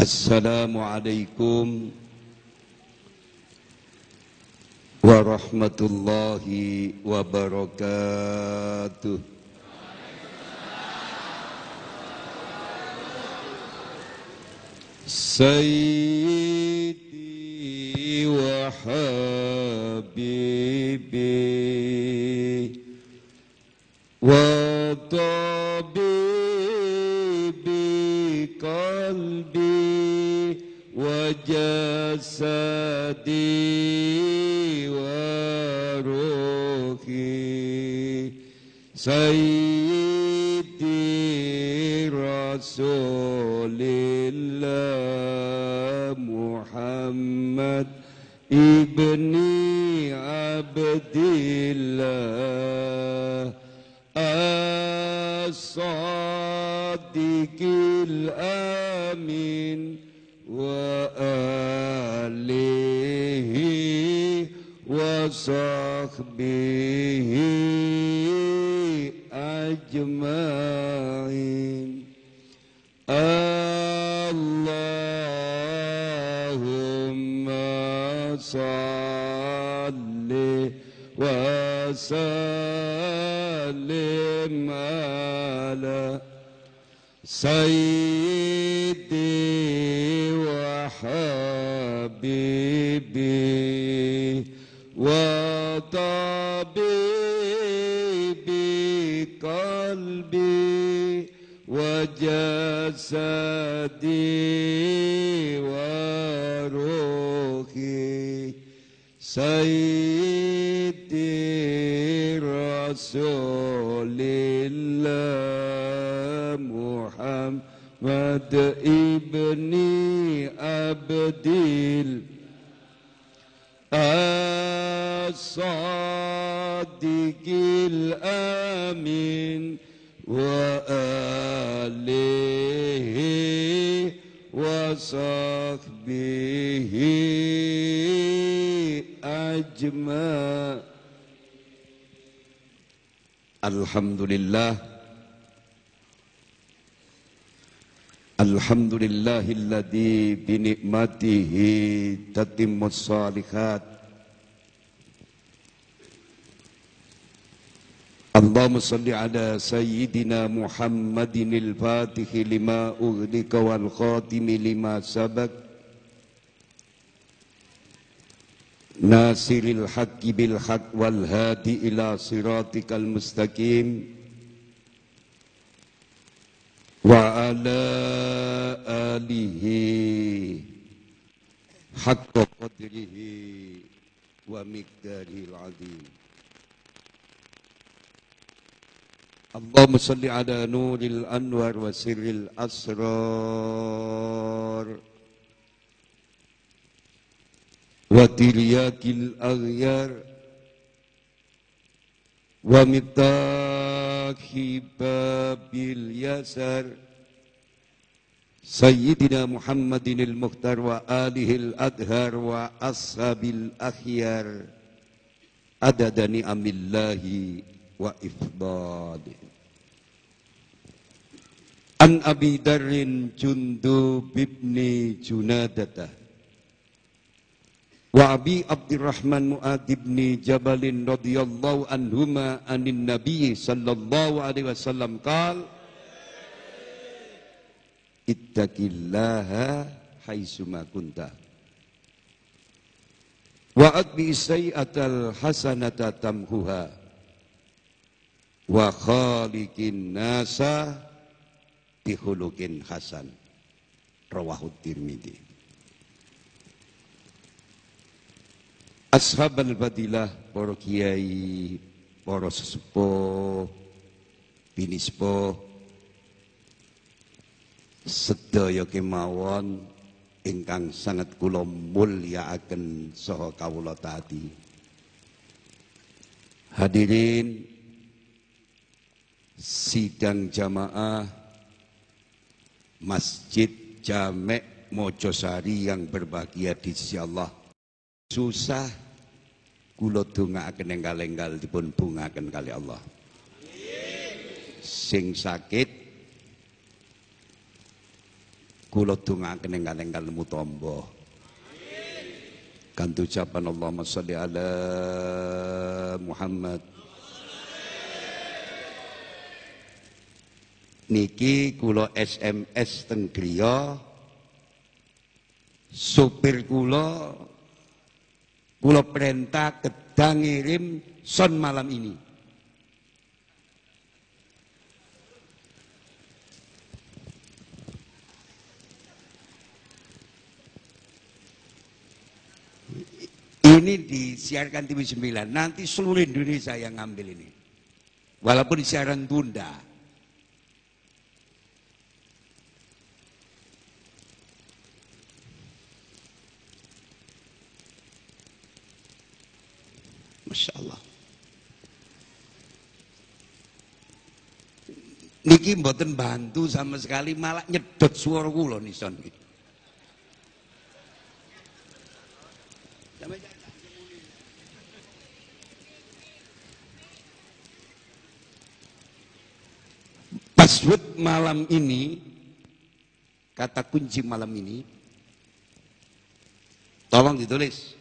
Assalamualaikum warahmatullahi wabarakatuh. Sayyidi wa habibi wa tabibi qalbi وجسدي وروحي. سيدي رسول الله محمد ابني عبد الله الصادق الأمين. وآله وصحبه أجمعين. اللهم صل وسلم على سيدي وحبيبي وطبيبي قلبي وجسدي وروحي سيدي رسول الله. محمد ابني عبد الصادق الأمين وآله وصحبه أجمع الحمد لله الحمد لله الذي بنعمته تتم الصالحات. اللهم صل على سيدنا محمد الفاتح لما أغلق والخاتم لما سبق. ناصر الحق بالحق والهادي إلى صراطك المستقيم. وعلى آله حق قدره ومقداره العظيم. اللهم صل على نور الأنوار وسر الأسرار. وترياك الأغيار ومفتاح باب اليسار سيدنا محمد المختار وآله الأدهار وأصحاب الأخيار عدد نعم الله وإفضاله عن أبي ذر جندب بن جنادة وأبي عبد الرحمن معاذ بن جبل رضي الله عنهما عن النبي صلى الله عليه وسلم قال ittaqillaha haitsuma kunta. Wa'ad bi sayyatal hasanata tamhuha. Wa khaliqin nasa bihulukin hasan. Rawahu tirmidzi ashabal badilah para kiai para sesepuh bini sepuh sedaya kemawon ingkang sangat kula mulyakaken saha kawula tadi hadirin sidang jamaah Masjid Jamek Mojosari yang berbahagia di sisi Allah. Susah kula dongaaken enggal-enggal dipun bungaken kali Allah. Sing sakit kula dongaaken ingkang enggal nemu tamba kanthi ucapan Allahumma sholli ala Muhammad. Niki kula SMS teng griya. Supir kula kula perintah kedang ngirim son malam ini Ini disiarkan TV 9. Nanti seluruh Indonesia yang ngambil ini. Walaupun siaran tunda. Masya Allah. Niki mboten bantu sama sekali malah nyedot suara kula nison Password malam ini, kata kunci malam ini, tolong ditulis.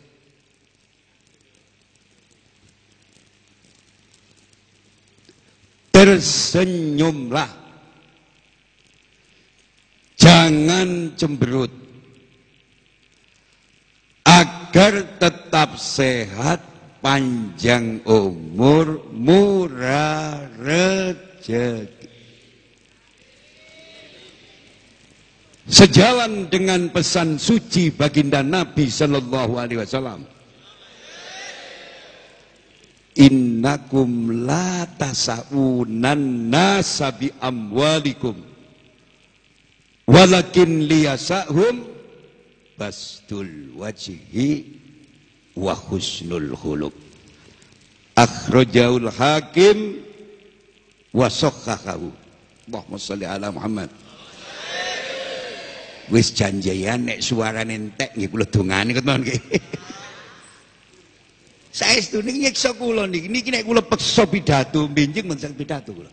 Tersenyumlah. Jangan cemberut. Agar tetap sehat, panjang umur, murah rezeki. Sejalan dengan pesan suci baginda Nabi Sallallahu Alaihi Wasallam. Innakum la tasaunan nasa bi amwalikum. Walakin liyasahum bastul wajhi wa husnul khuluq. Akhrajaul hakim wa sahhahu Allahumma shalli ala Muhammad wis janjian nek suarane entek nggih kula dongani keton nggih. Saestu niki nyiksa kula niki. Niki nek kula peksa pidato benjing men pidato kula.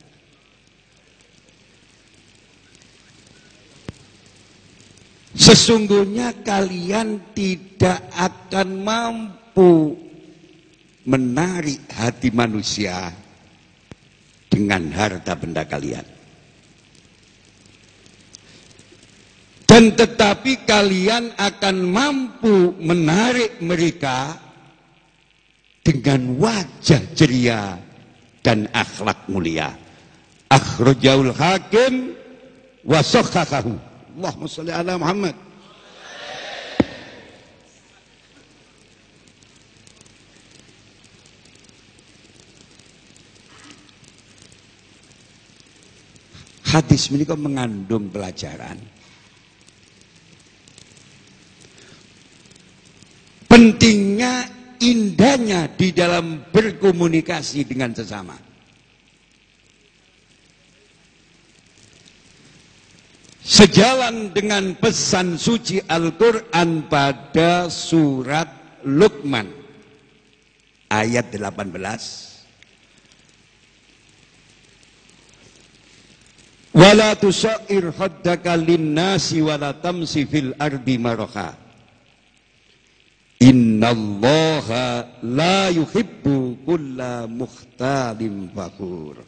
Sesungguhnya kalian tidak akan mampu menarik hati manusia dengan harta benda kalian. Dan tetapi kalian akan mampu menarik mereka dengan wajah ceria dan akhlak mulia. Akhrajaul hakim wa sakhakahu. Allahumma salli ala Muhammad. Hadis ini kok mengandung pelajaran. Pentingnya indahnya di dalam berkomunikasi dengan sesama. Sejalan dengan pesan suci Al-Quran pada surat Luqman ayat 18. Wala tusair haddaka linnasi wala tamsi fil ardi maraha. Innallaha la yuhibbu kulla mukhtalin fakur.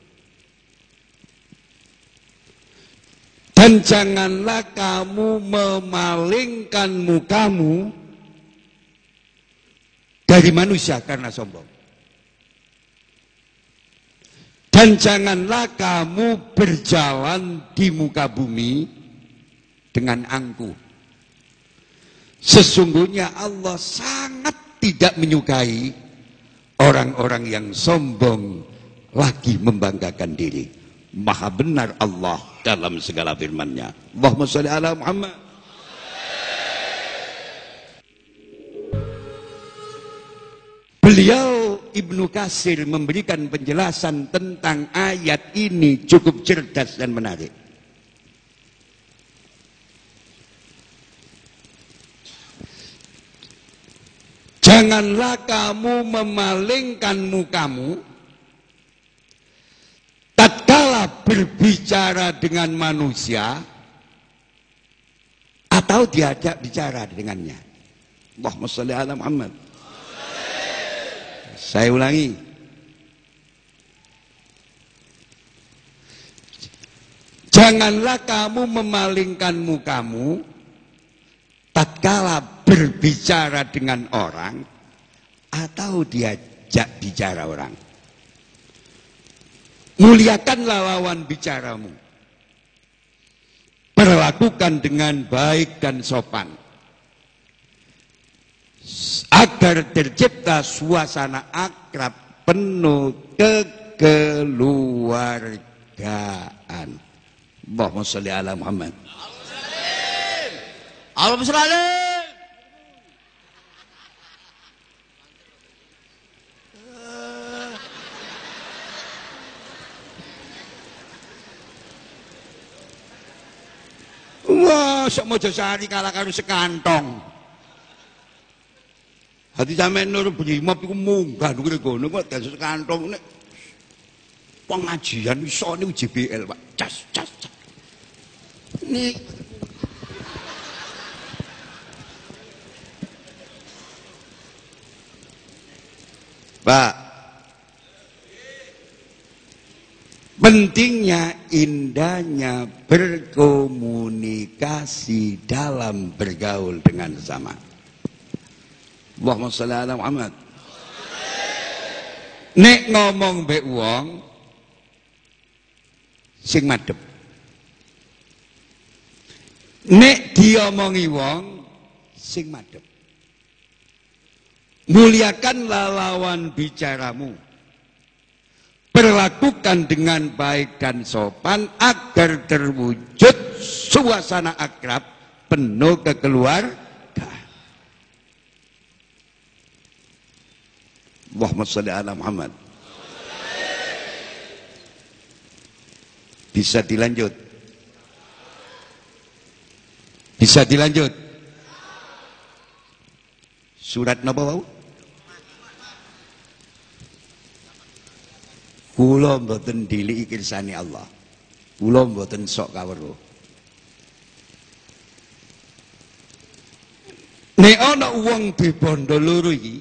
Dan janganlah kamu memalingkan mukamu dari manusia karena sombong. Dan janganlah kamu berjalan di muka bumi dengan angkuh. Sesungguhnya Allah sangat tidak menyukai orang-orang yang sombong lagi membanggakan diri. Maha benar Allah dalam segala firman-Nya. Allahumma sholli ala Muhammad. Beliau Ibnu Kasir memberikan penjelasan tentang ayat ini cukup cerdas dan menarik. Janganlah kamu memalingkan mukamu tatkala berbicara dengan manusia atau diajak bicara dengannya. Allahumma salli ala Muhammad. Saya ulangi. Janganlah kamu memalingkan mukamu tatkala berbicara dengan orang atau diajak bicara orang. Muliakanlah lawan bicaramu. Perlakukan dengan baik dan sopan. Agar tercipta suasana akrab penuh kekeluargaan. Allahumma salli ala Muhammad. Allahumma salli Wah, mojo sehari kalah karo sekantong. Hati sampean nur bunyi mop iku munggah nang ngono kok dan sekantong nek pengajian iso niku JBL, Pak. Cas cas. cas. Ini Pak, Pentingnya indahnya berkomunikasi dalam bergaul dengan sesama. Allahumma sholli ala Muhammad. Nek ngomong be wong sing madhep. Nek diomongi wong sing madhep. Muliakanlah lawan bicaramu Perlakukan dengan baik dan sopan agar terwujud suasana akrab penuh kekeluargaan. Allahumma salli ala Muhammad. Bisa dilanjut. Bisa dilanjut. Surat napa? Kula mboten diliki kirsani Allah. Kula mboten sok kaweruh. Nek ana wong di bondo loro iki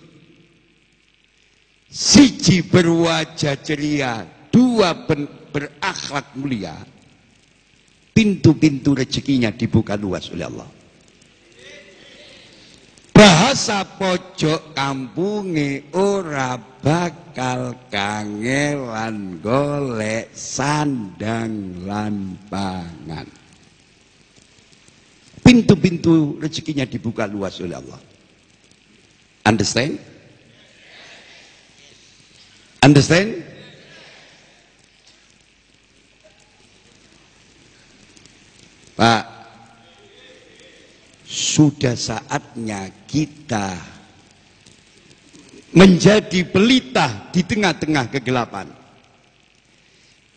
siji berwajah ceria, dua berakhlak mulia, pintu-pintu rezekinya dibuka luas oleh Allah. Bahasa pojok kampunge ora bakal kangelan golek sandang lan pangan. Pintu-pintu rezekinya dibuka luas oleh Allah. Understand? Understand? Pak, sudah saatnya kita menjadi pelita di tengah-tengah kegelapan.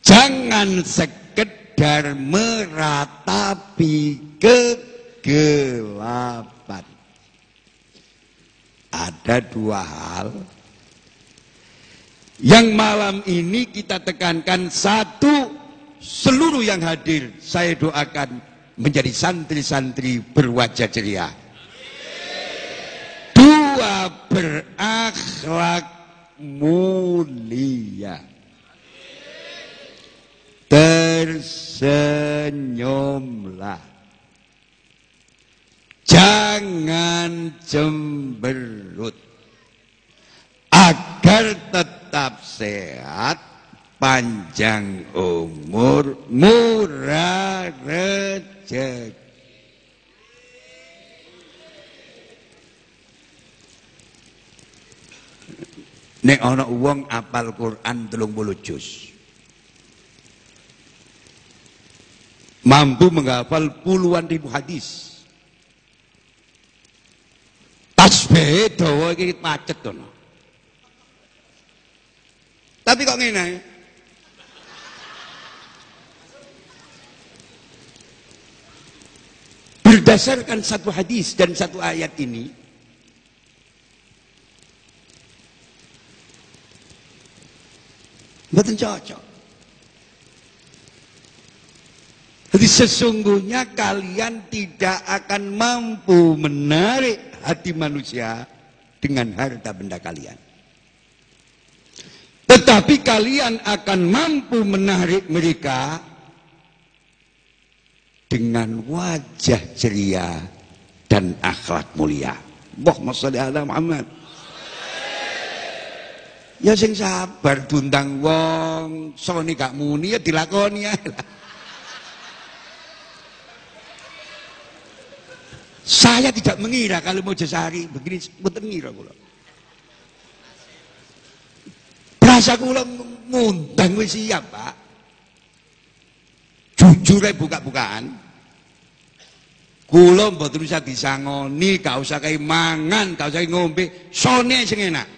Jangan sekedar meratapi kegelapan. Ada dua hal yang malam ini kita tekankan satu seluruh yang hadir saya doakan menjadi santri-santri berwajah ceria. Dua berakhlak mulia. Tersenyumlah. Jangan cemberut. Agar tetap sehat panjang umur, murah rezeki. Nek ana wong apal Quran 30 juz. Mampu menghafal puluhan ribu hadis. Tasbih dawa iki macet to. Tapi kok ngene Berdasarkan satu hadis dan satu ayat ini, betul cocok. Jadi sesungguhnya kalian tidak akan mampu menarik hati manusia dengan harta benda kalian. Tetapi kalian akan mampu menarik mereka dengan wajah ceria dan akhlak mulia. Allahumma sholli ala Muhammad. Ya sing sabar dundang wong, sone gak muni ya dilakoni ya. Saya tidak mengira kalau mau jasari begini mboten ngira kula. Berasa kula ngundang wis siap, Pak. Jujur ae buka-bukaan. Kula mboten usah disangoni, gak usah kayak mangan, gak usah ngombe, sone sing enak.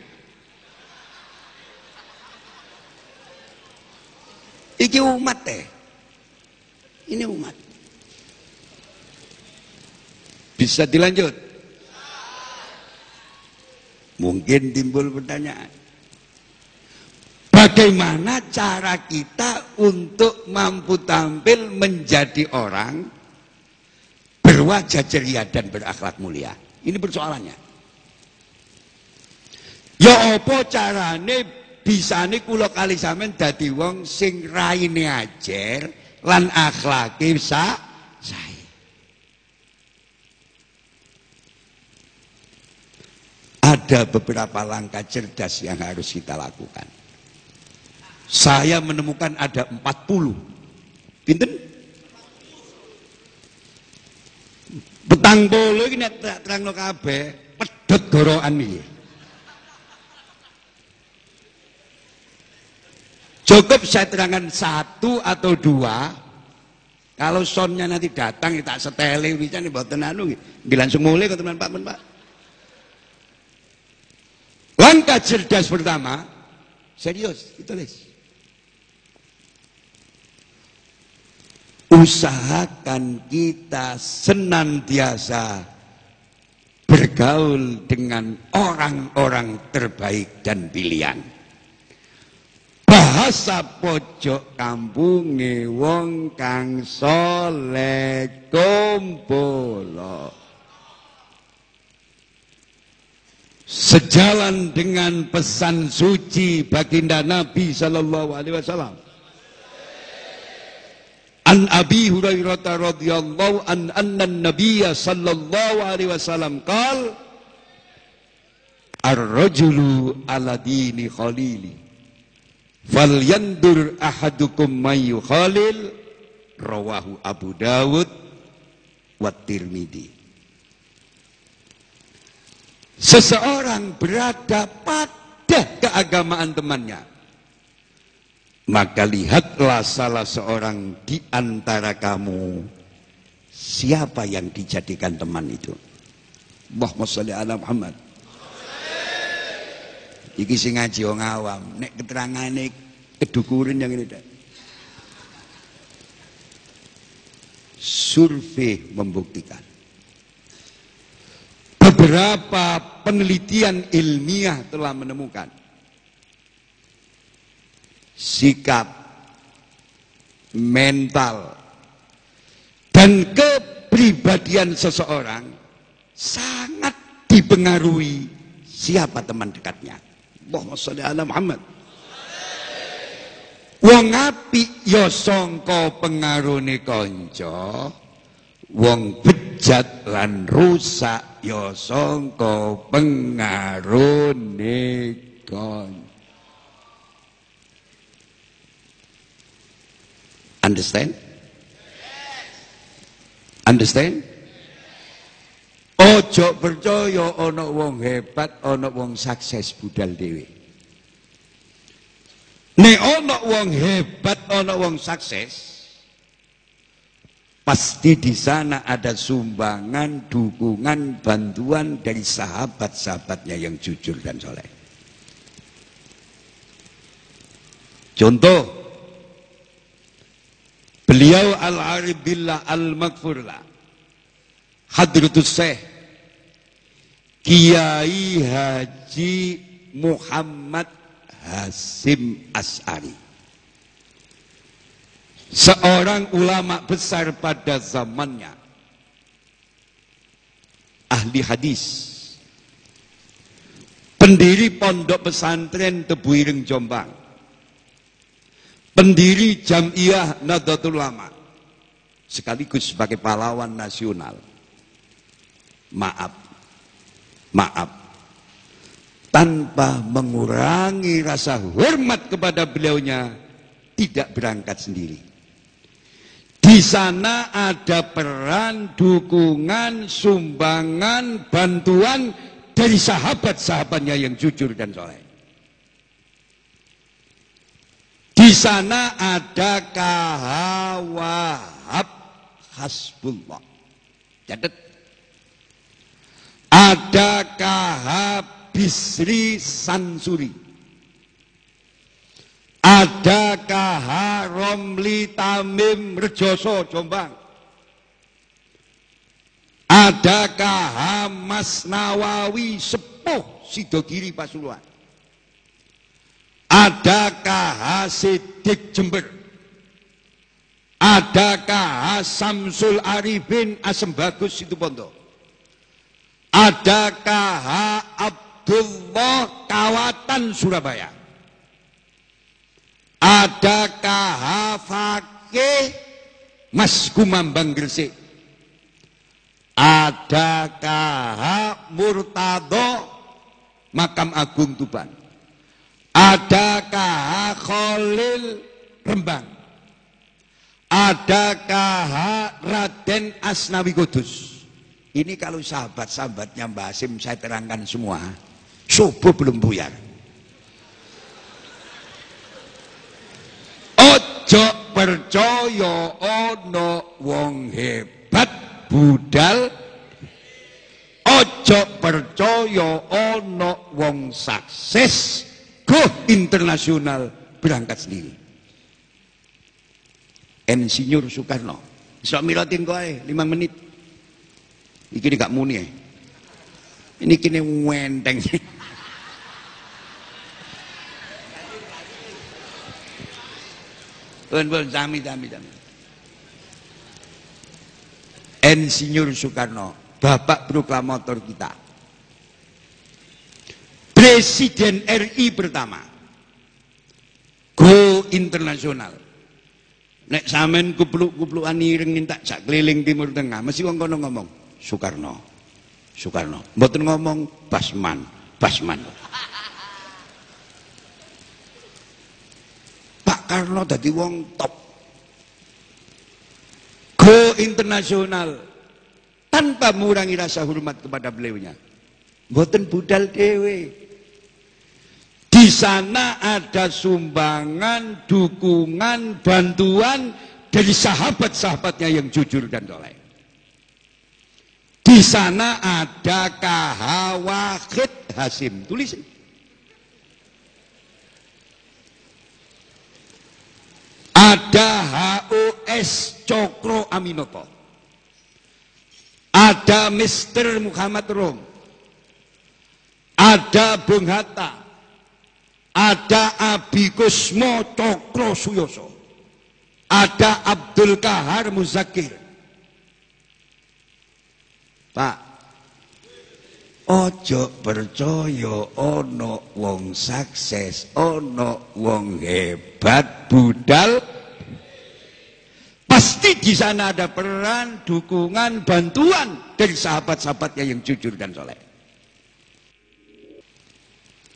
Iki umat teh. Ini umat. Bisa dilanjut? Mungkin timbul pertanyaan. Bagaimana cara kita untuk mampu tampil menjadi orang berwajah ceria dan berakhlak mulia? Ini persoalannya. Ya apa carane bisane kula kali sampean dadi wong sing raine ajer lan akhlake sa saya. ada beberapa langkah cerdas yang harus kita lakukan. Saya menemukan ada 40. Pinten? Petang bolo ini terang lo kabe, pedot goroan ini. Cukup saya terangkan satu atau dua. Kalau sonnya nanti datang, tak setele, bisa nih buat tenanu. Langsung mulai ke teman Pak, Pak. Langkah cerdas pertama, serius, ditulis. Usahakan kita senantiasa bergaul dengan orang-orang terbaik dan pilihan. Bahasa pojok kampung wong kang soleh kumpul. sejalan dengan pesan suci baginda Nabi sallallahu alaihi wasallam. An Abi Hurairah radhiyallahu an anna Nabiya sallallahu alaihi wasallam qal Ar-rajulu ala dini khalili falyandur ahadukum mayu khalil rawahu Abu Dawud wa Tirmidzi seseorang berada pada keagamaan temannya, maka lihatlah salah seorang di antara kamu siapa yang dijadikan teman itu. Muhammad salli ala Muhammad. Iki sing ngaji wong awam, nek keterangane kedukurin yang ini dah. Survei membuktikan beberapa penelitian ilmiah telah menemukan sikap mental dan kepribadian seseorang sangat dipengaruhi siapa teman dekatnya. Allahumma sholli ala Muhammad. Wong apik ya sangka pengarune kanca, wong bejat lan rusak ya sangka pengarone kon understand? Understand? Ojo percaya ana wong hebat ana wong sukses budal dhewe. Nek ana wong hebat ana wong sukses Pasti di sana ada sumbangan, dukungan, bantuan dari sahabat-sahabatnya yang jujur dan soleh. Contoh, beliau al-arif billah al-maghfurlah, hadratus syekh, Kiai Haji Muhammad Hasim As'ari. seorang ulama besar pada zamannya. Ahli hadis. Pendiri pondok pesantren Tebuireng Jombang pendiri Jamiah Nahdlatul Ulama sekaligus sebagai pahlawan nasional maaf maaf tanpa mengurangi rasa hormat kepada beliaunya tidak berangkat sendiri. Di sana ada peran, dukungan, sumbangan, bantuan dari sahabat-sahabatnya yang jujur dan soleh. Di sana ada kahawahab hasbullah. Catat. Ada kahab Bisri Sansuri. Adakah Romli Tamim Rejoso Jombang? Adakah Mas Nawawi Sepuh Sidogiri Pasuruan? Adakah Sidik Jember? Adakah Samsul Arifin Asembagus Situbondo? Adakah Abdul Abdullah Kawatan Surabaya. Adakah Hafake Mas Kumambang Gresik? Adakah Murtado Makam Agung Tuban? Adakah Khalil Rembang? Adakah Raden Asnawi Kudus? Ini kalau sahabat-sahabatnya Mbak Asim saya terangkan semua. Subuh belum buyar. Ojo percaya ono wong hebat budal Ojo percaya ono wong sukses go internasional berangkat sendiri. Insinyur Soekarno. Sok milatin kowe 5 menit. Iki gak muni ya. Ini kini wenteng. Pun pun sami sami sami. Insinyur Soekarno, Bapak proklamator kita. Presiden RI pertama. Go internasional. Nek samen kupluk-kuplukan ireng minta sak keliling Timur Tengah, mesti wong kono ngomong Soekarno. Soekarno. Mboten ngomong Basman, Basman. Karno dadi wong top. Go internasional tanpa mengurangi rasa hormat kepada beliaunya. Mboten budal dewe. Di sana ada sumbangan, dukungan, bantuan dari sahabat-sahabatnya yang jujur dan soleh. Di sana ada Kahawahid Hasim. Tulis. Ada HOS Cokro Aminoto. Ada Mr. Muhammad Rom. Ada Bung Hatta. Ada Abi Kusmo Cokro Suyoso. Ada Abdul Kahar Muzakir. Pak, Ojo percaya ana wong sukses, ana wong hebat budal pasti di sana ada peran, dukungan, bantuan dari sahabat-sahabatnya yang jujur dan soleh.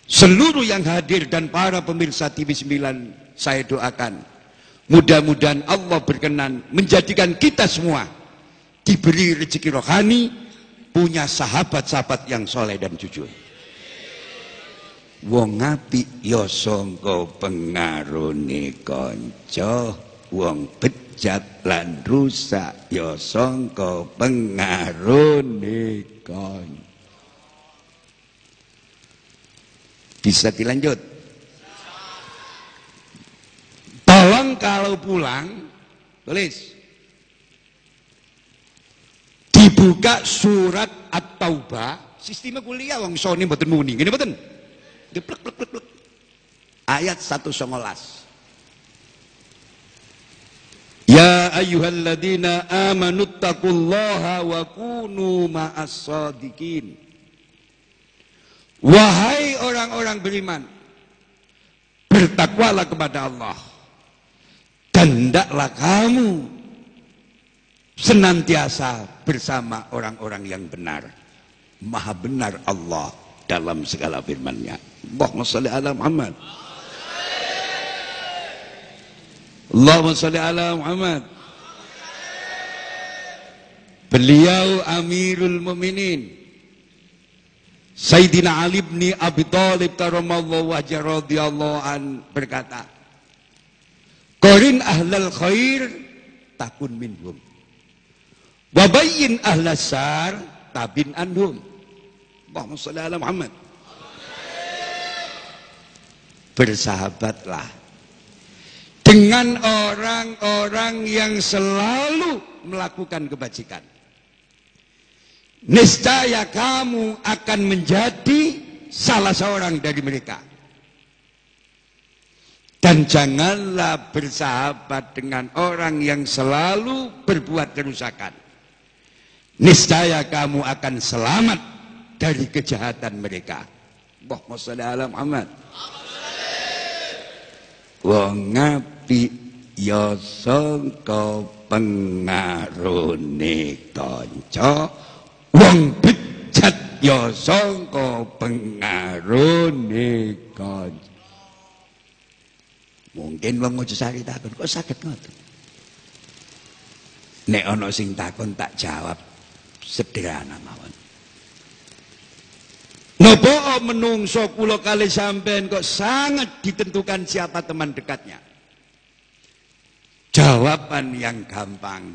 Seluruh yang hadir dan para pemirsa TV 9 saya doakan mudah-mudahan Allah berkenan menjadikan kita semua diberi rezeki rohani punya sahabat-sahabat yang soleh dan jujur. Wong ngapi ya pengarone kanca, wong bejat lan rusak ya pengarone kanca. Bisa dilanjut? Tolong kalau pulang tulis dibuka surat At-Taubah, sistemnya kuliah wong soni mboten muni. Ngene mboten? Geplek plek plek plek. Ayat 119. ayyuhalladzina amanu taqullaha wa kunu ma'as sadiqin. Wahai orang-orang beriman, bertakwalah kepada Allah. Dan hendaklah kamu senantiasa bersama orang-orang yang benar. Maha benar Allah dalam segala firman-Nya. Allahumma salli ala Muhammad. Allahumma salli ala Muhammad. Beliau Amirul Mukminin Sayyidina Ali bin Abi Thalib karamallahu wajah radhiyallahu an berkata Qarin ahlal khair takun minhum. Wabayyin ahlas sar tabin anhum. Allahumma salli ala Muhammad. Bersahabatlah dengan orang-orang yang selalu melakukan kebajikan. Niscaya kamu akan menjadi salah seorang dari mereka. Dan janganlah bersahabat dengan orang yang selalu berbuat kerusakan. Niscaya kamu akan selamat dari kejahatan mereka. Allahumma Muhammad. Wong ya sangka pengarone kanca wong bejat ya sangka pengarone kanca mungkin wong Mojosari takon kok saged ngoten nek ana sing takon tak jawab sederhana mawon Napa menungso kula kali sampean kok sangat ditentukan siapa teman dekatnya? Jawaban yang gampang.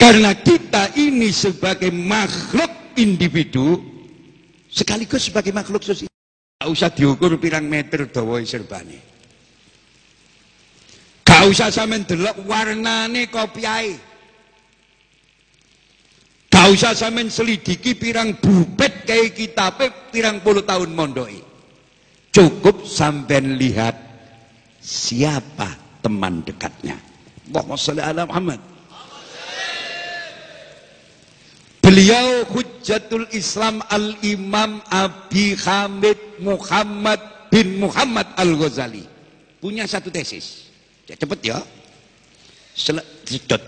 Karena kita ini sebagai makhluk individu sekaligus sebagai makhluk sosial. Gak usah diukur pirang meter dawa serbane. Gak usah sampean delok warnane kopiahe. Gak usah sampean selidiki pirang bubet kayak kitabe pirang puluh tahun mondoi. Cukup sampean lihat siapa teman dekatnya. Allahumma salli ala Muhammad. Beliau Hujjatul Islam Al-Imam Abi Hamid Muhammad bin Muhammad Al-Ghazali. Punya satu tesis. Ya, cepet ya. Sedot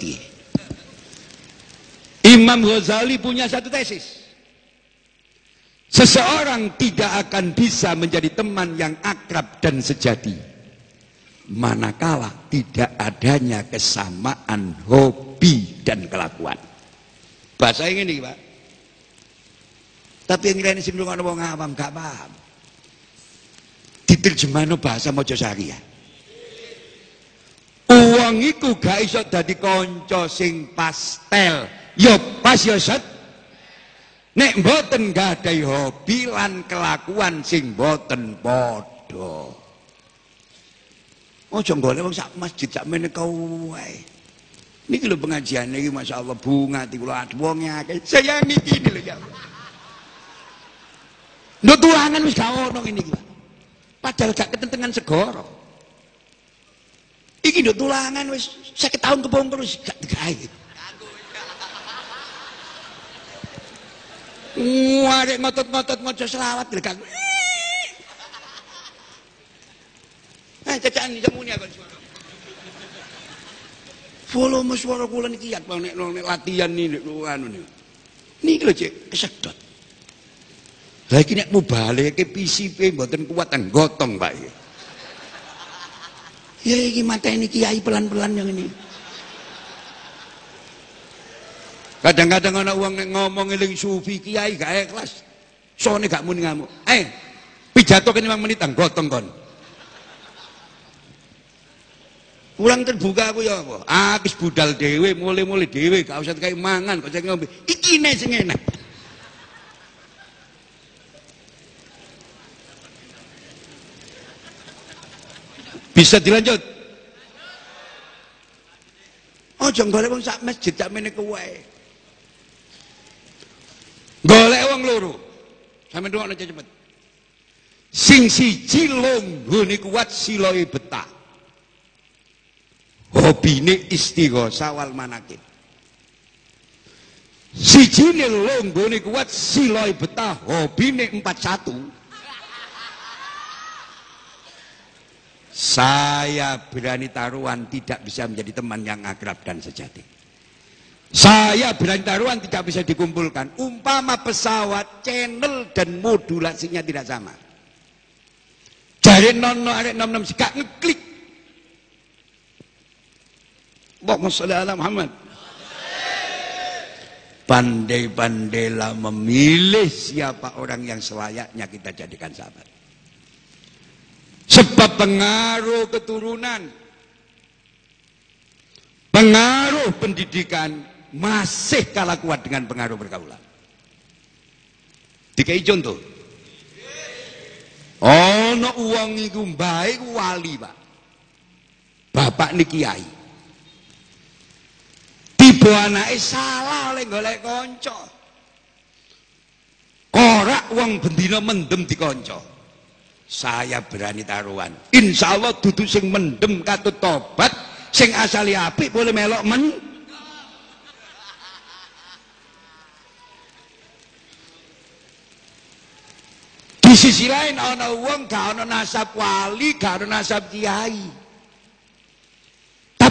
Imam Ghazali punya satu tesis. Seseorang tidak akan bisa menjadi teman yang akrab dan sejati manakala tidak adanya kesamaan hobi dan kelakuan. Bahasa ini Pak. Tapi yang lain sing ngono wong awam gak paham. Diterjemahno bahasa Mojosari ya. Uang iku gak iso dadi kanca sing pastel. Ya pas ya set. Nek mboten gadahi hobi lan kelakuan sing mboten padha. Ojo golek wong sak masjid sak mene kau wae. Niki lho pengajian iki masyaallah bunga ti kula wong. Saya niki lho ya. Nduk tuangan wis gak ono ngene iki. Padahal gak ketentengan segoro. Iki nduk tulangan wis 50 tahun kepungkur wis gak digawe. Warek ngotot-ngotot maca selawat gak Eh cacaan jamu ni apa suara. Volume suara kula niki bang nek nek latihan ni nek anu ni. Niki lho cek kesedot. Lah iki nek mubalik ke PCP mboten kuat gotong Pak. Ya iki mata ini kiai pelan-pelan yang ini. Kadang-kadang anak uang ngomong eling sufi kiai gak ikhlas. Soalnya gak muni ngamuk. Eh, pidato kan 5 menit gotong kon. Pulang terbuka aku ya apa? Habis budal dewe, mulai-mulai dewe, gak usah kayak mangan, kok saya ngombe. Iki nih sing enak. Bisa dilanjut? Oh, jangan golek wong sak masjid sak mene kowe. Golek wong loro. Sampe ndongakno cepet. Sing siji longgo niku kuat siloe betah. Hobine istighosa wal manakib sijine longgone kuat siloi betah hobine 41 Saya berani taruhan tidak bisa menjadi teman yang akrab dan sejati. Saya berani taruhan tidak bisa dikumpulkan. Umpama pesawat, channel dan modulasinya tidak sama. Jari nono arek nom nom sikak ngeklik. Allahumma sholli ala Muhammad. Pandai-pandailah memilih siapa orang yang selayaknya kita jadikan sahabat. Sebab pengaruh keturunan, pengaruh pendidikan masih kalah kuat dengan pengaruh pergaulan. Dikai contoh. Ono uang itu baik wali, Pak. Bapak ini kiai. Tiba anake salah oleh golek konco. Korak uang bendina mendem di konco saya berani taruhan. Insya Allah duduk sing mendem katut tobat sing asali api boleh melok men. Di sisi lain ana wong gak ana nasab wali gak ana nasab kiai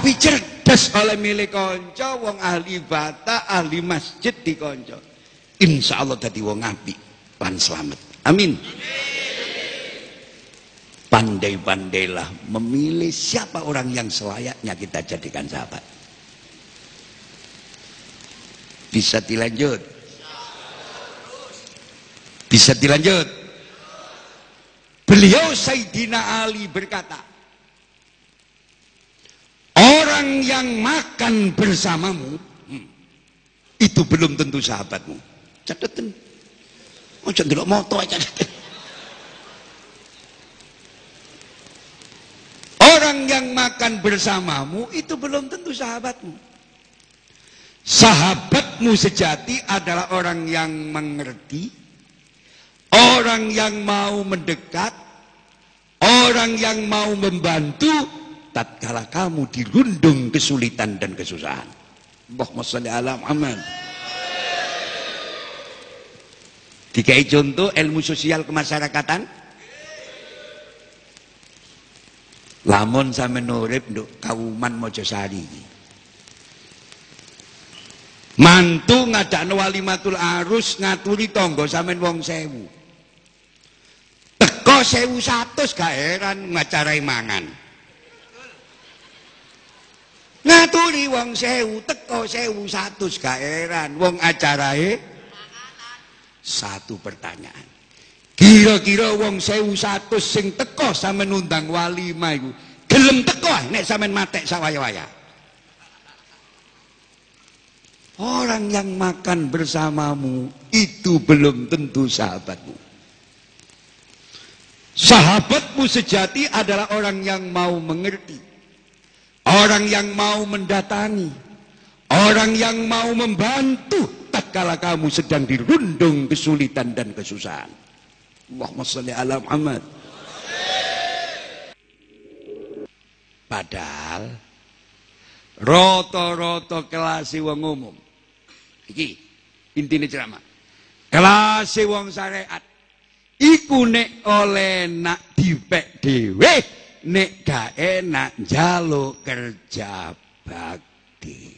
tapi cerdas oleh milik konco wong ahli bata ahli masjid di konco insya Allah tadi wong api lan selamat amin pandai-pandailah memilih siapa orang yang selayaknya kita jadikan sahabat. Bisa dilanjut? Bisa dilanjut? Beliau Sayyidina Ali berkata, Orang yang makan bersamamu, hmm, itu belum tentu sahabatmu. Catatan. Oh, jangan moto aja. Orang yang makan bersamamu itu belum tentu sahabatmu. Sahabatmu sejati adalah orang yang mengerti, orang yang mau mendekat, orang yang mau membantu tatkala kamu dirundung kesulitan dan kesusahan. Allahumma sholli ala Muhammad. Dikai contoh ilmu sosial kemasyarakatan, Lamun sampe nurip nduk Kauman Mojosari. Mantu ngadakno walimatul arus ngaturi tangga sampean wong sewu. Teko sewu satus gak heran ngacarai mangan. Ngaturi wong sewu teko sewu satus gak heran wong acarae satu pertanyaan. Kira-kira wong sewu satu sing teko sampe nundang wali iku. Gelem teko nek sampean matek sawaya-waya. Orang yang makan bersamamu itu belum tentu sahabatmu. Sahabatmu sejati adalah orang yang mau mengerti. Orang yang mau mendatangi. Orang yang mau membantu tatkala kamu sedang dirundung kesulitan dan kesusahan. Allahumma salli ala Muhammad. Padahal roto-roto kelas wong umum. Iki intine ceramah. Kelas wong syariat iku nek oleh nak dipek dhewe nek gak enak njaluk kerja bakti.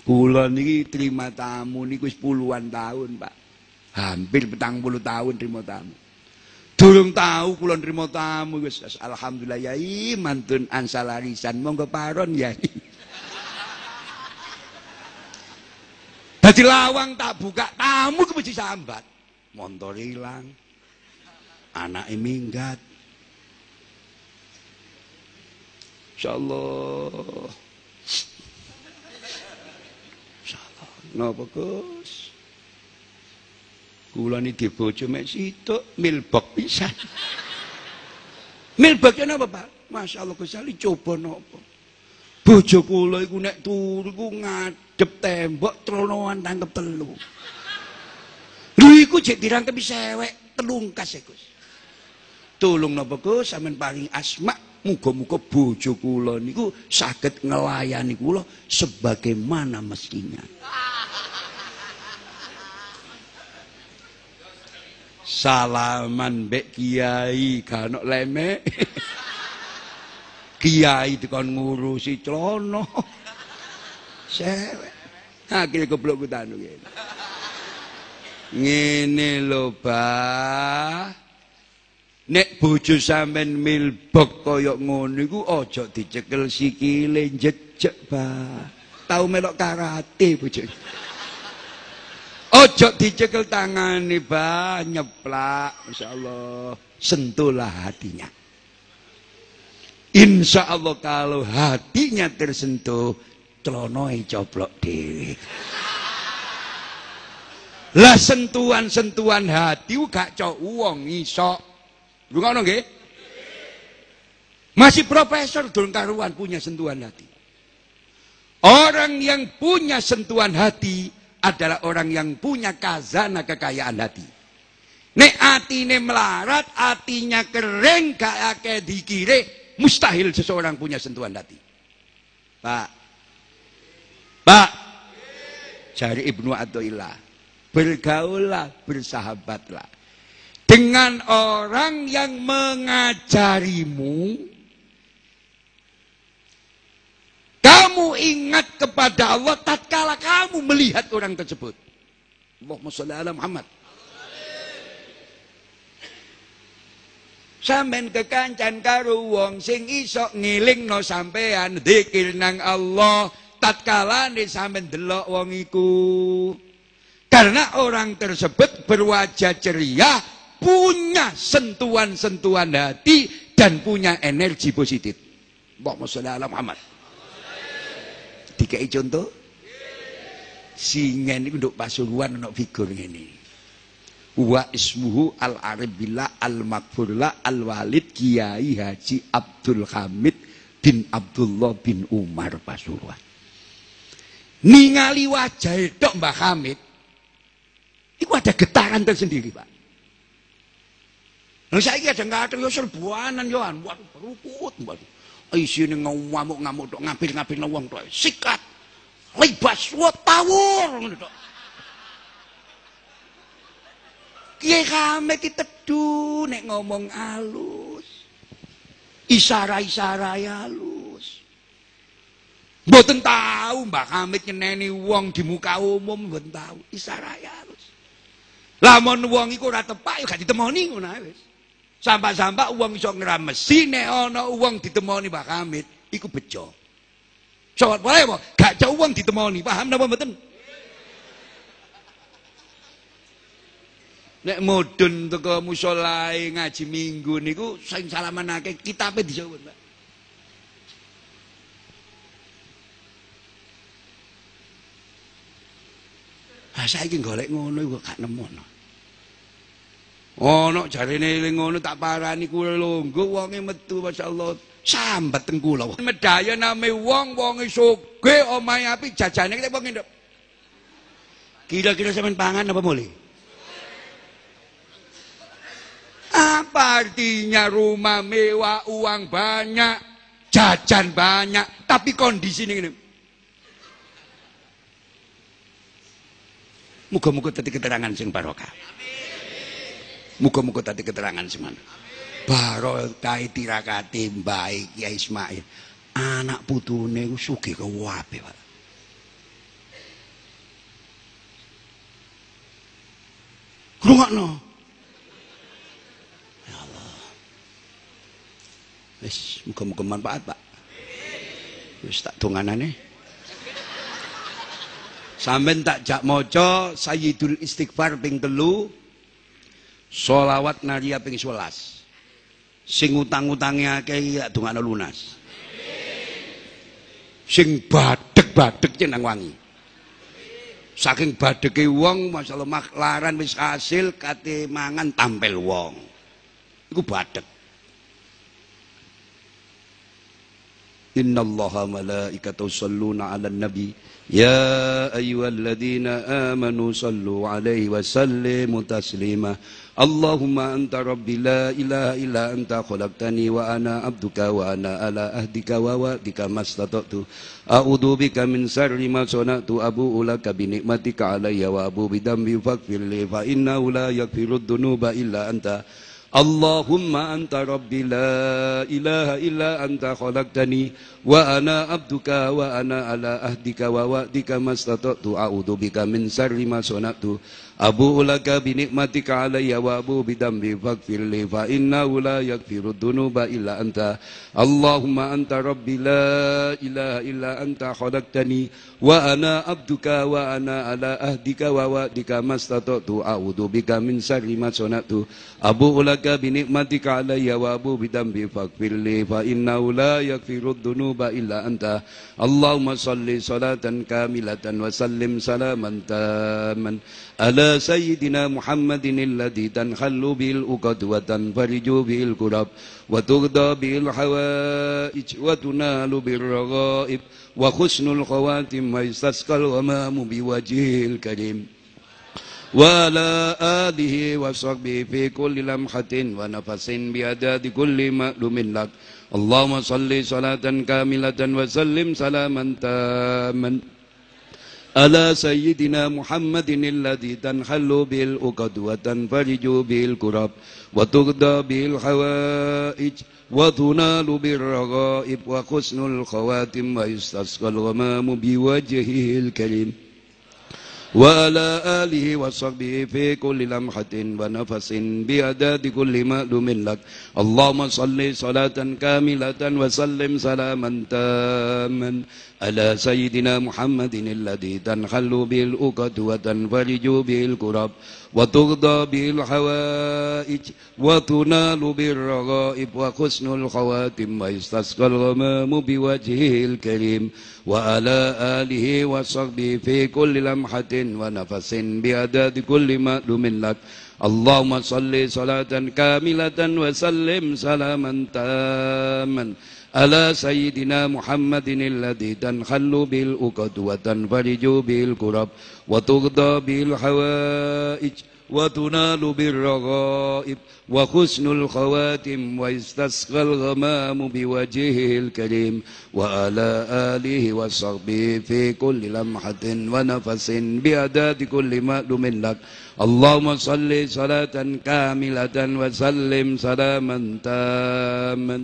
Kula niki terima tamu niku puluhan tahun, Pak. Hampir petang puluh tahun terima tamu. Durung tahu kula terima tamu wis alhamdulillah yai mantun ansalarisan monggo paron yai. Dadi lawang tak buka tamu mesti sambat. Motor hilang. Anake minggat. Insyaallah. Insyaallah. Napa Gus? Kula niki bojo mek situk milbok pisan. Milbok napa, Pak? Masyaallah Gus Ali coba napa? Bojo kula iku nek turu iku ngadep tembok tronoan tangkep telu. Lho iku jek dirangkepi sewek telungkas e Gus. Tolong napa Gus sampean paling asma muga-muga bojo kula niku saged ngelayani kula sebagaimana mestinya. Salaman mbek kiai gak leme. kiai dikon ngurusi celana. Sewek. Akhirnya goblok kutanu ngene. Ngene lho, Bah. Nek bojo sampean milbok kaya ngono iku aja dicekel sikile jejeg, Bah. Tau melok karate bojo. Ojo dicekel tangane, Bah, nyeplak, masyaallah. Sentuhlah hatinya. Insya Allah kalau hatinya tersentuh, celonoe coplok dhewe. Lah sentuhan-sentuhan hati gak cok wong iso Rungono nggih? Masih profesor durung karuan punya sentuhan hati. Orang yang punya sentuhan hati adalah orang yang punya kazana kekayaan hati. Nek atine melarat, hatinya kering, gak akeh dikire, mustahil seseorang punya sentuhan hati. Pak. Pak. Cari Ibnu Athaillah. Bergaullah, bersahabatlah dengan orang yang mengajarimu kamu ingat kepada Allah tatkala kamu melihat orang tersebut. Allahumma sholli ala Muhammad. Sampeyan kekancan karo wong sing iso ngilingno sampean zikir nang Allah tatkala sampean delok wong iku. Karena orang tersebut berwajah ceria punya sentuhan-sentuhan hati dan punya energi positif. Allahumma sholli ala Muhammad. Dikai contoh. Singen ini untuk pasuruan untuk figur ini. Wa ismuhu al arabillah al makfurlah al walid kiai haji Abdul Hamid bin Abdullah bin Umar Pasuruan. Ningali wajah itu Mbah Hamid. Itu ada getaran tersendiri Pak. Lah saiki ada ngatur yo serbuanan yo an, waduh berukut waduh. Isine ngamuk-ngamuk tok ngapil-ngapil wong tok. Sikat. Libas wa tawur ngono tok. Kiai kame ki teduh nek ngomong halus. Isara-isara halus. Mboten tahu Mbak Hamid nyeneni wong di muka umum mboten tahu. Isara halus. Lamun wong iku ora tepak yo gak ditemoni ngono wis. Sampak-sampak uang iso ngramesi nek ana uang ditemoni Pak Hamid iku bejo. Coba boleh apa? Gak jauh uang ditemoni, paham napa mboten? Nek mudun teko musala ngaji minggu niku sing salamanake kitabe dijawab, Pak. Ah saiki golek ngono iku gak nemu. Ono jarene ngono tak parani kula lungguh wonge metu masyaallah sambat teng kula. Medaya name wong wonge sugih omahe api jajane kita wong nduk. Kira-kira sampean pangan apa mulai? Apa artinya rumah mewah, uang banyak, jajan banyak, tapi kondisi ini. Muga-muga tadi keterangan sing barokah. Muka-muka tadi keterangan seman. Barokah tirakati baik ya Ismail. Anak putune ku sugih kewabe, Pak. Rungokno. Ya Allah. Wis muga-muga manfaat, Pak. Wis tak donganane. Sampeyan tak jak maca Sayyidul Istighfar ping telu Solawat naria ping 11. Sing utang-utange akeh ya dongakno lunas. Sing badek-badek cenang wangi. Saking badeke wong masalah maklaran wis hasil kate mangan tampil wong. Iku badek. Innallaha malaikatahu shalluna 'alan nabi يا أيها الذين آمنوا صلوا عليه وسلموا تسليما. اللهم أنت ربي لا إله إلا أنت خلقتني وأنا عبدك وأنا على أهدك ووعدك ما استطعت. أعوذ بك من شر ما صنعت أبوء لك بنعمتك علي وأبوء بذنبي فاغفر لي فإنه لا يغفر الذنوب إلا أنت. Allahumma anta rabbi la ilaha illa anta khalaqtani wa ana abduka wa ana ala ahdika wa wa'dika mastata'tu a'udzu bika min syarri ma Abu ulaka binikmatika alayya wa abu bidambi faghfirli fa inna la yaghfiru dhunuba illa anta. Allahumma anta rabbi la ilaha illa anta khalaqtani wa ana abduka wa ana ala ahdika wa wa'dika mastata'tu a'udhu bika min syarri ma sanatu Abu ulaka binikmatika alayya wa abu bidambi faghfirli fa inna la yaghfiru dhunuba illa anta. Allahumma salli salatan kamilatan wa sallim salaman taman. على سيدنا محمد الذي تنخل به الأقد وتنفرج به الكرب وتغدى به الحوائج وتنال بالرغائب وخسن الخواتم ويستسقى الغمام بوجهه الكريم. وعلى آله وصحبه في كل لمحة ونفس بأداد كل مألوم لك. اللهم صل صلاة كاملة وسلم سلاما تاما. على سيدنا محمد الذي تنحل به وتنفرج به وتغدى به الحوائج وتنال بالرغائب وحسن الخواتم ويستسقى الغمام بوجهه الكريم. وعلى آله وصحبه في كل لمحة ونفس بأداد كل مألوم لك. اللهم صل صلاة كاملة وسلم سلاما تاما. على سيدنا محمد الذي تنحل به الأقد وتنفرج به الكرب وتغضى به الحوائج وتنال بالرغائب وحسن الخواتم ويستسقى الغمام بوجهه الكريم وعلى آله وصحبه في كل لمحة ونفس بأداد كل مألوم لك. اللهم صل صلاة كاملة وسلم سلاما تاما. على سيدنا محمد الذي تنخل به وتنفرج به الكرب وتغضى به الحوائج وتنال بالرغائب وحسن الخواتم ويستسقى الغمام بوجهه الكريم وعلى آله وصحبه في كل لمحة ونفس بأداد كل مألوم لك. اللهم صل صلاة كاملة وسلم سلاما تاما.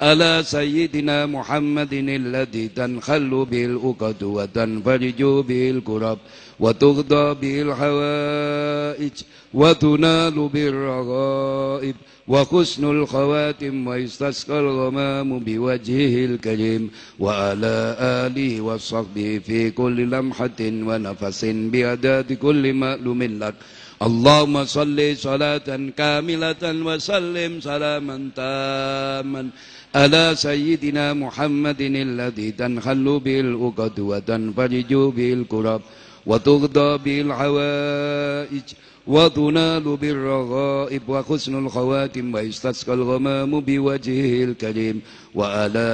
على سيدنا محمد الذي تنخل به الأقد وتنفرج به الكرب وتغضى به الحوائج وتنال بالرغائب وحسن الخواتم ويستسقى الغمام بوجهه الكريم وعلى آله وصحبه في كل لمحة ونفس بأداد كل مألوم لك. اللهم صل صلاة كاملة وسلم سلاما تاما. على سيدنا محمد الذي تنخل به الأقد وتنفرج به الكرب وتغضى به الحوائج وتنال بالرغائب وحسن الخواتم ويستسقى الغمام بوجهه الكريم وعلى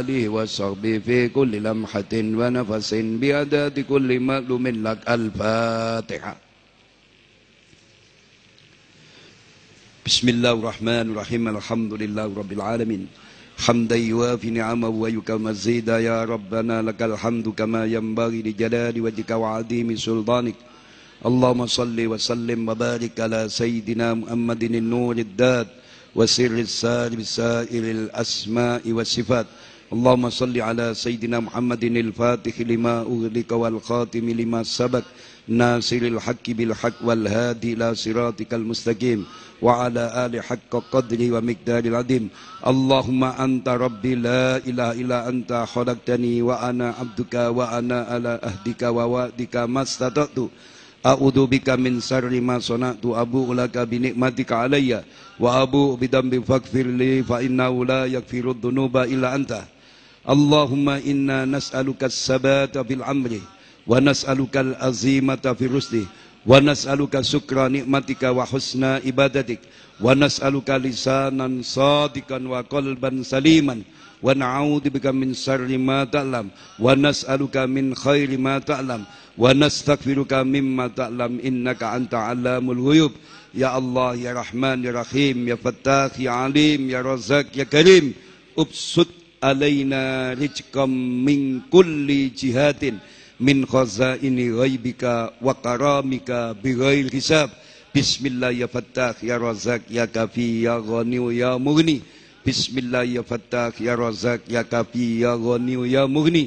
آله وصحبه في كل لمحة ونفس بأداد كل مألوم لك الفاتحة. بسم الله الرحمن الرحيم الحمد لله رب العالمين. حمدا يوافي نعمه ويكرم مزيدا يا ربنا لك الحمد كما ينبغي لجلال وجهك وعظيم سلطانك. اللهم صل وسلم وبارك على سيدنا محمد النور الداد وسر السار بسائر الأسماء والصفات. اللهم صل على سيدنا محمد الفاتح لما أغلق والخاتم لما سبق. ناصر الحق بالحق والهادي إلى صراطك المستقيم وعلى آل حق قدره ومقدار العظيم. اللهم أنت ربي لا إله إلا أنت خلقتني وأنا عبدك وأنا على أهدك ووعدك ما استطعت. أعوذ بك من شر ما صنعت. أبوء لك بنعمتك علي وأبوء بذنبي فاغفر لي فإنه لا يغفر الذنوب إلا أنت. اللهم إنا نسألك الثبات في الأمر wa nas'alukal azimata fi rusdi. Wa nas'aluka syukra nikmatika wa husna ibadatik. Wa nas'aluka lisanan sadikan wa qalban saliman. Wa na'udzubika min syarri ma ta'lam. Wa nas'aluka min khairi ma ta'lam. Wa nastaghfiruka mimma ta'lam. Innaka anta alamul ghuyub. Ya allah ya rahman ya rahim ya fattah ya alim ya razzaq ya karim. Ubsut alaina rizqam min kulli jihatin. خزائن غيبك وكرامك بغير حساب بسم الله يا فتاح يا رزاق يا كافي يا غني يا مغني بسم الله يا فتاح يا رزاق يا كافي يا غني يا مغني